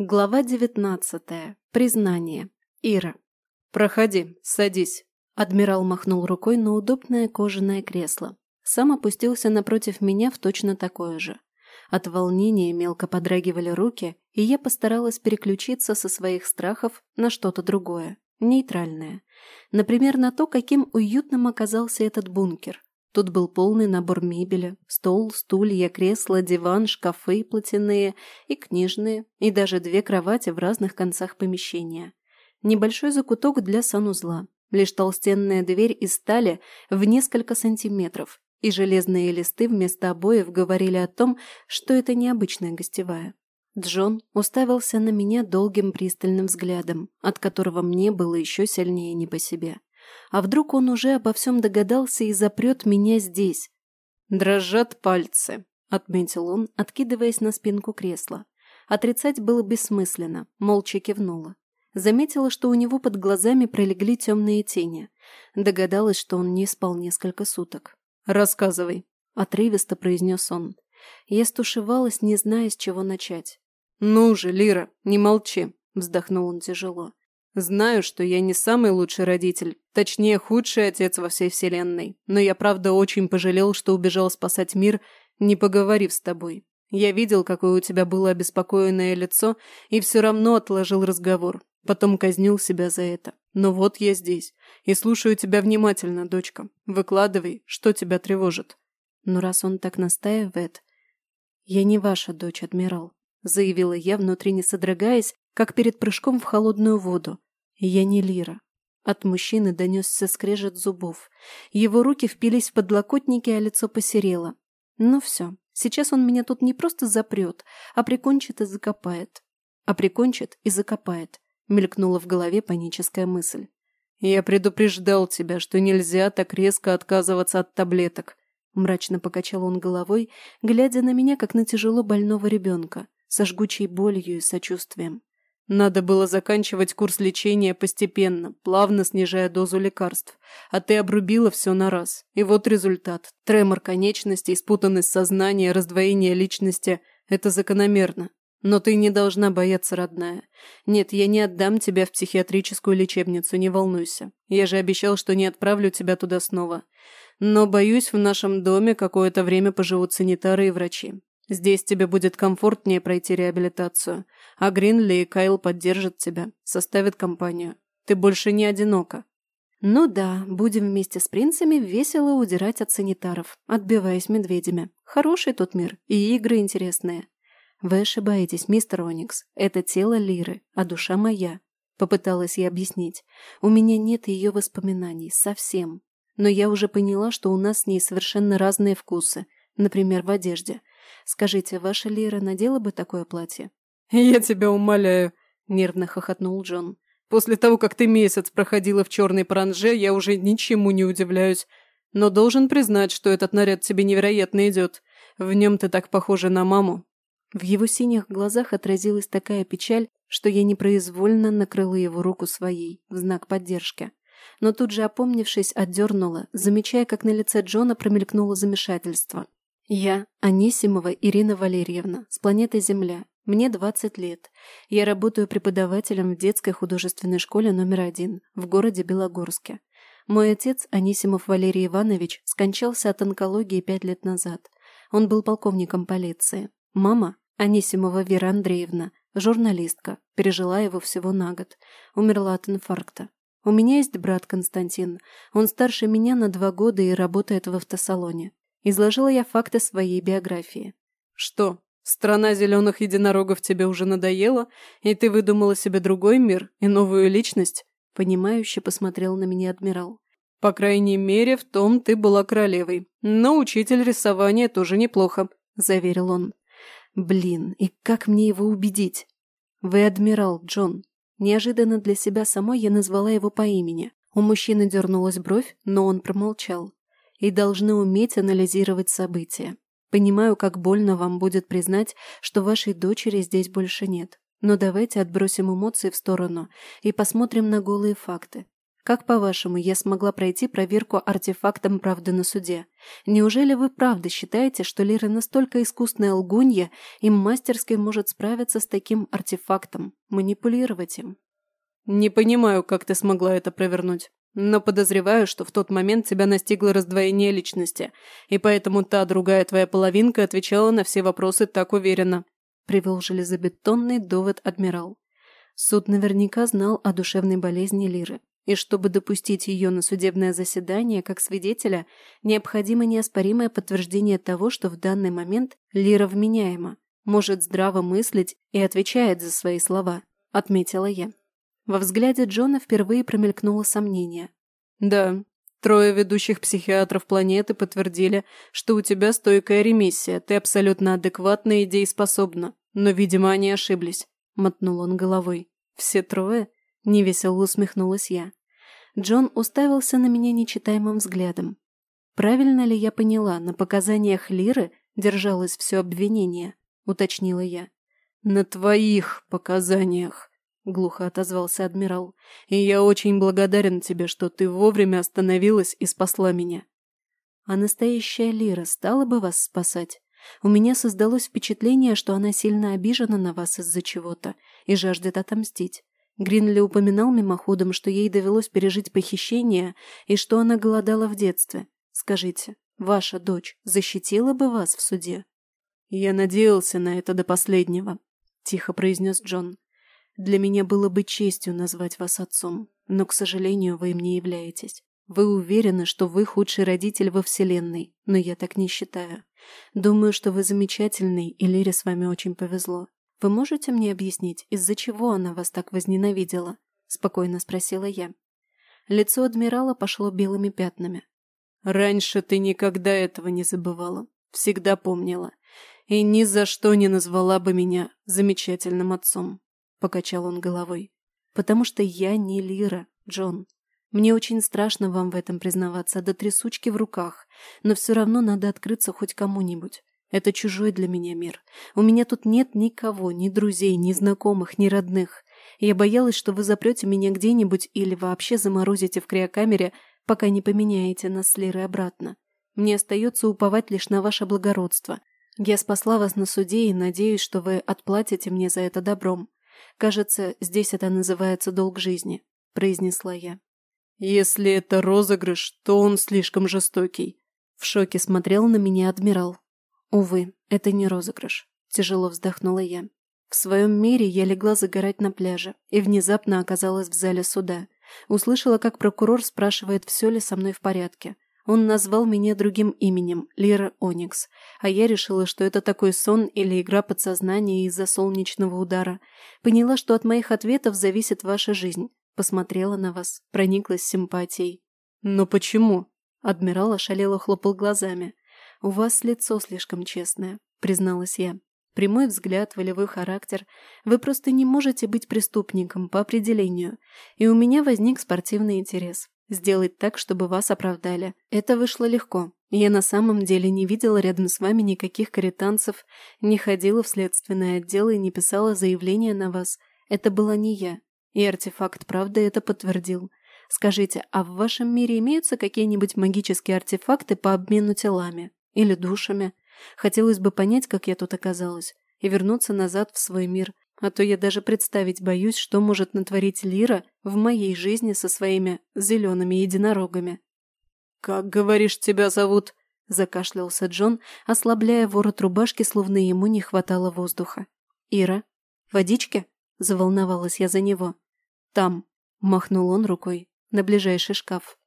Глава девятнадцатая. Признание. Ира. «Проходи, садись». Адмирал махнул рукой на удобное кожаное кресло. Сам опустился напротив меня в точно такое же. От волнения мелко подрагивали руки, и я постаралась переключиться со своих страхов на что-то другое, нейтральное. Например, на то, каким уютным оказался этот бункер. Тут был полный набор мебели, стол, стулья, кресла, диван, шкафы платяные и книжные, и даже две кровати в разных концах помещения. Небольшой закуток для санузла, лишь толстенная дверь из стали в несколько сантиметров, и железные листы вместо обоев говорили о том, что это необычная гостевая. Джон уставился на меня долгим пристальным взглядом, от которого мне было еще сильнее не по себе. А вдруг он уже обо всем догадался и запрет меня здесь? «Дрожат пальцы», — отметил он, откидываясь на спинку кресла. Отрицать было бессмысленно, молча кивнула. Заметила, что у него под глазами пролегли темные тени. Догадалась, что он не спал несколько суток. «Рассказывай», — отрывисто произнес он. Я стушевалась, не зная, с чего начать. «Ну же, Лира, не молчи», — вздохнул он тяжело. Знаю, что я не самый лучший родитель, точнее, худший отец во всей вселенной, но я правда очень пожалел, что убежал спасать мир, не поговорив с тобой. Я видел, какое у тебя было обеспокоенное лицо, и все равно отложил разговор. Потом казнил себя за это. Но вот я здесь. И слушаю тебя внимательно, дочка. Выкладывай, что тебя тревожит. Но раз он так настаивает... Я не ваша дочь, адмирал, заявила я, внутренне содрогаясь, как перед прыжком в холодную воду. Я не Лира. От мужчины донесся скрежет зубов. Его руки впились в подлокотники, а лицо посерело. Ну все, сейчас он меня тут не просто запрет, а прикончит и закопает. А прикончит и закопает. Мелькнула в голове паническая мысль. «Я предупреждал тебя, что нельзя так резко отказываться от таблеток», мрачно покачал он головой, глядя на меня, как на тяжело больного ребенка, со жгучей болью и сочувствием. Надо было заканчивать курс лечения постепенно, плавно снижая дозу лекарств. А ты обрубила все на раз. И вот результат. Тремор конечностей, спутанность сознания, раздвоение личности – это закономерно. Но ты не должна бояться, родная. Нет, я не отдам тебя в психиатрическую лечебницу, не волнуйся. Я же обещал, что не отправлю тебя туда снова. Но, боюсь, в нашем доме какое-то время поживут санитары и врачи. Здесь тебе будет комфортнее пройти реабилитацию, а Гринли и Кайл поддержат тебя, составят компанию. Ты больше не одинока». «Ну да, будем вместе с принцами весело удирать от санитаров, отбиваясь медведями. Хороший тут мир, и игры интересные». «Вы ошибаетесь, мистер Оникс. Это тело Лиры, а душа моя», — попыталась я объяснить. «У меня нет ее воспоминаний, совсем. Но я уже поняла, что у нас с ней совершенно разные вкусы, например, в одежде. Скажите, ваша Лира надела бы такое платье?» «Я тебя умоляю», — нервно хохотнул Джон. «После того, как ты месяц проходила в черной паранже, я уже ничему не удивляюсь. Но должен признать, что этот наряд тебе невероятно идет. В нем ты так похожа на маму». В его синих глазах отразилась такая печаль, что я непроизвольно накрыла его руку своей, в знак поддержки. Но тут же, опомнившись, отдернула, замечая, как на лице Джона промелькнуло замешательство. Я Анисимова Ирина Валерьевна, с планеты Земля. Мне 20 лет. Я работаю преподавателем в детской художественной школе номер один в городе Белогорске. Мой отец, Анисимов Валерий Иванович, скончался от онкологии пять лет назад. Он был полковником полиции. Мама, Анисимова Вера Андреевна, журналистка, пережила его всего на год. Умерла от инфаркта. У меня есть брат Константин. Он старше меня на два года и работает в автосалоне. Изложила я факты своей биографии. «Что, страна зеленых единорогов тебе уже надоела, и ты выдумала себе другой мир и новую личность?» Понимающе посмотрел на меня адмирал. «По крайней мере, в том ты была королевой. Но учитель рисования тоже неплохо», – заверил он. «Блин, и как мне его убедить?» «Вы адмирал, Джон». Неожиданно для себя самой я назвала его по имени. У мужчины дернулась бровь, но он промолчал и должны уметь анализировать события. Понимаю, как больно вам будет признать, что вашей дочери здесь больше нет. Но давайте отбросим эмоции в сторону и посмотрим на голые факты. Как, по-вашему, я смогла пройти проверку артефактом правды на суде? Неужели вы правда считаете, что Лира настолько искусная лгунья и мастерски может справиться с таким артефактом, манипулировать им? Не понимаю, как ты смогла это провернуть. Но подозреваю, что в тот момент тебя настигло раздвоение личности, и поэтому та другая твоя половинка отвечала на все вопросы так уверенно», – привел железобетонный довод адмирал. Суд наверняка знал о душевной болезни Лиры, и чтобы допустить ее на судебное заседание как свидетеля, необходимо неоспоримое подтверждение того, что в данный момент Лира вменяема, может здраво мыслить и отвечает за свои слова, отметила я. Во взгляде Джона впервые промелькнуло сомнение. «Да, трое ведущих психиатров планеты подтвердили, что у тебя стойкая ремиссия, ты абсолютно адекватна и дееспособна, но, видимо, они ошиблись», – мотнул он головой. «Все трое?» – невесело усмехнулась я. Джон уставился на меня нечитаемым взглядом. «Правильно ли я поняла, на показаниях Лиры держалось все обвинение?» – уточнила я. «На твоих показаниях», – глухо отозвался адмирал. «И я очень благодарен тебе, что ты вовремя остановилась и спасла меня». «А настоящая Лира стала бы вас спасать?» У меня создалось впечатление, что она сильно обижена на вас из-за чего-то и жаждет отомстить. Гринли упоминал мимоходом, что ей довелось пережить похищение и что она голодала в детстве. Скажите, ваша дочь защитила бы вас в суде? Я надеялся на это до последнего, тихо произнес Джон. Для меня было бы честью назвать вас отцом, но, к сожалению, вы им не являетесь. Вы уверены, что вы худший родитель во Вселенной, но я так не считаю. Думаю, что вы замечательный, и Лире с вами очень повезло. «Вы можете мне объяснить, из-за чего она вас так возненавидела?» – спокойно спросила я. Лицо адмирала пошло белыми пятнами. «Раньше ты никогда этого не забывала, всегда помнила, и ни за что не назвала бы меня замечательным отцом», – покачал он головой. «Потому что я не Лира, Джон. Мне очень страшно вам в этом признаваться, до трясучки в руках, но все равно надо открыться хоть кому-нибудь. Это чужой для меня мир. У меня тут нет никого, ни друзей, ни знакомых, ни родных. Я боялась, что вы запрете меня где-нибудь или вообще заморозите в криокамере, пока не поменяете нас с Лерой обратно. Мне остается уповать лишь на ваше благородство. Я спасла вас на суде и надеюсь, что вы отплатите мне за это добром. Кажется, здесь это называется долг жизни», – произнесла я. «Если это розыгрыш, то он слишком жестокий», – в шоке смотрел на меня адмирал. Увы, это не розыгрыш. Тяжело вздохнула я. В своем мире я легла загорать на пляже и внезапно оказалась в зале суда. Услышала, как прокурор спрашивает, все ли со мной в порядке. Он назвал меня другим именем – Лира Оникс, а я решила, что это такой сон или игра подсознания из-за солнечного удара. Поняла, что от моих ответов зависит ваша жизнь. Посмотрела на вас, прониклась симпатией. «Но почему?» – адмирал ошалело хлопал глазами. «У вас лицо слишком честное», — призналась я. «Прямой взгляд, волевой характер. Вы просто не можете быть преступником по определению. И у меня возник спортивный интерес. Сделать так, чтобы вас оправдали. Это вышло легко. Я на самом деле не видела рядом с вами никаких каританцев, не ходила в следственное отдел и не писала заявление на вас. Это была не я. И артефакт правда это подтвердил. Скажите, а в вашем мире имеются какие-нибудь магические артефакты по обмену телами? Или душами. Хотелось бы понять, как я тут оказалась, и вернуться назад в свой мир, а то я даже представить боюсь, что может натворить Лира в моей жизни со своими зелеными единорогами. «Как, говоришь, тебя зовут?» – закашлялся Джон, ослабляя ворот рубашки, словно ему не хватало воздуха. «Ира? Водички?» – заволновалась я за него. «Там», – махнул он рукой, на ближайший шкаф.